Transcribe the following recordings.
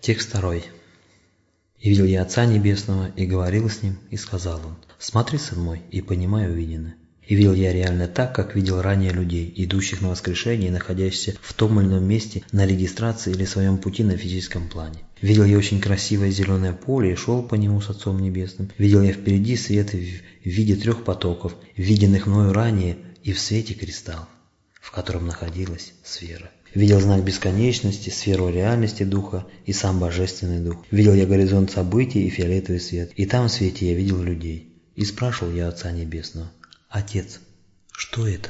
Текст второй. «И видел я Отца Небесного, и говорил с Ним, и сказал Он, «Смотри, сын мой, и понимай увиденное». И видел я реально так, как видел ранее людей, идущих на воскрешение и находящихся в том или ином месте на регистрации или своем пути на физическом плане. Видел я очень красивое зеленое поле и шел по нему с Отцом Небесным. Видел я впереди свет в виде трех потоков, виденных мною ранее, и в свете кристалл, в котором находилась сфера. Видел знак бесконечности, сферу реальности Духа и сам Божественный Дух. Видел я горизонт событий и фиолетовый свет, и там в свете я видел людей. И спрашивал я Отца Небесного, Отец, что это?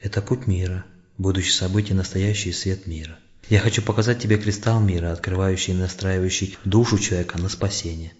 Это путь мира, будущее событие, настоящий свет мира. Я хочу показать тебе кристалл мира, открывающий и настраивающий душу человека на спасение.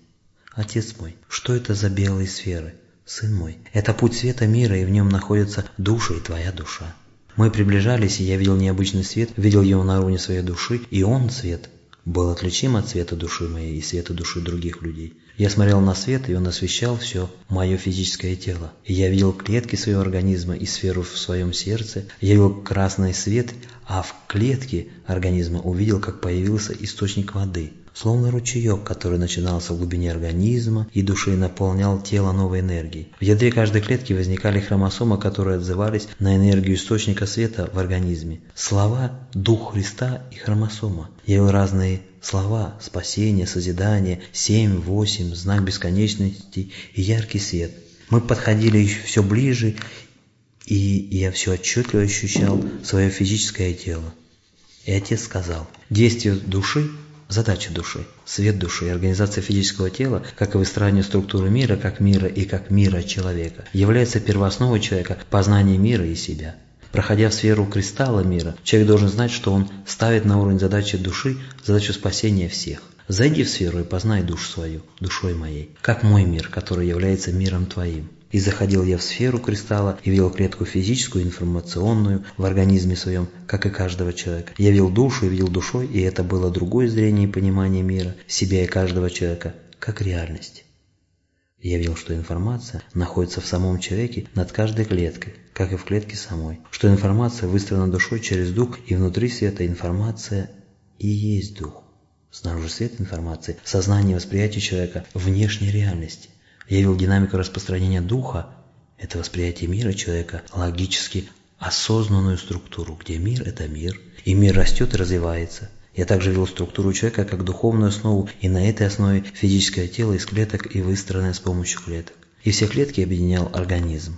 Отец мой, что это за белые сферы? Сын мой, это путь света мира, и в нем находится душа и твоя душа. Мы приближались, и я видел необычный свет, видел его на уровне своей души, и он, свет, был отличим от света души моей и света души других людей. Я смотрел на свет, и он освещал все мое физическое тело. И я видел клетки своего организма и сферу в своем сердце. Я видел красный свет, а в клетке организма увидел, как появился источник воды. Словно ручеек, который начинался в глубине организма и души наполнял тело новой энергией. В ядре каждой клетки возникали хромосомы, которые отзывались на энергию источника света в организме. Слова «Дух Христа» и хромосома. Я видел разные слова «спасение», «созидание», «семь», «восемь», «знак бесконечности» и «яркий свет». Мы подходили все ближе, и я все отчетливо ощущал свое физическое тело. И отец сказал, действие души Задача души, свет души и организация физического тела, как и выстраивание структуры мира, как мира и как мира человека, является первоосновой человека познания мира и себя. Проходя в сферу кристалла мира, человек должен знать, что он ставит на уровень задачи души задачу спасения всех. Зайди в сферу и познай душу свою, душой моей, как мой мир, который является миром твоим. И заходил я в сферу кристалла и видел клетку физическую, информационную в организме своем, как и каждого человека. Я видел душу и видел душой, и это было другое зрение и понимание мира, себя и каждого человека, как реальность. Я видел, что информация находится в самом человеке над каждой клеткой, как и в клетке самой. Что информация выстроена душой через дух, и внутри света информация и есть дух. Снаружи свет информации, сознание восприятия человека внешней реальности. Я видел динамику распространения духа, это восприятие мира человека, логически осознанную структуру, где мир – это мир, и мир растет и развивается. Я также видел структуру человека как духовную основу, и на этой основе физическое тело из клеток и выстроенное с помощью клеток. И все клетки объединял организм.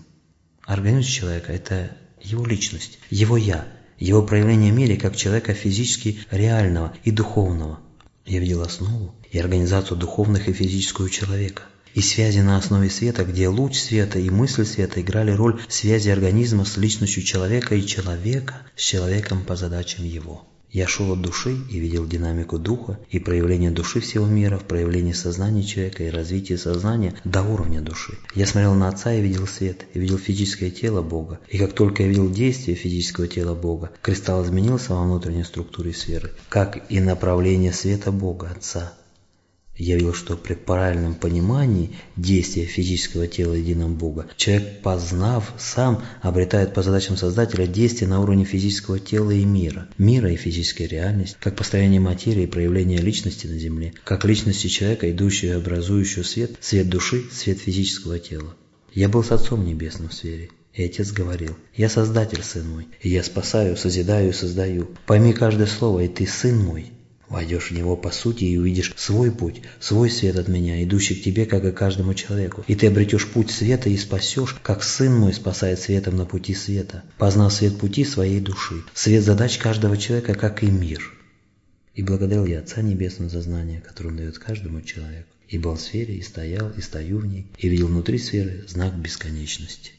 Организм человека – это его личность, его «я», его проявление в мире как человека физически реального и духовного. Я видел основу и организацию духовных и физического человека и связи на основе света, где луч света и мысль света играли роль связи организма с личностью человека и человека с человеком по задачам его. Я шел от души и видел динамику духа и проявление души всего мира в проявлении сознания человека и развитии сознания до уровня души. Я смотрел на Отца и видел свет, и видел физическое тело Бога. И как только я видел действие физического тела Бога, кристалл изменился во внутренней структуре сферы, как и направление света Бога, Отца. Я видел, что при правильном понимании действия физического тела единого Бога, человек, познав, сам обретает по задачам Создателя действия на уровне физического тела и мира, мира и физической реальности, как построение материи и проявление личности на Земле, как личности человека, идущего и образующего свет, свет души, свет физического тела. Я был с Отцом Небесным в сфере. И отец говорил, «Я Создатель, сын мой, и я спасаю, созидаю и создаю. Пойми каждое слово, и ты сын мой, Войдешь в него по сути и увидишь свой путь, свой свет от меня, идущий к тебе, как и каждому человеку. И ты обретешь путь света и спасешь, как сын мой спасает светом на пути света, познав свет пути своей души, свет задач каждого человека, как и мир. И благодарил я Отца Небесного за знание, которое он дает каждому человеку. И был в сфере, и стоял, и стою в ней, и видел внутри сферы знак бесконечности.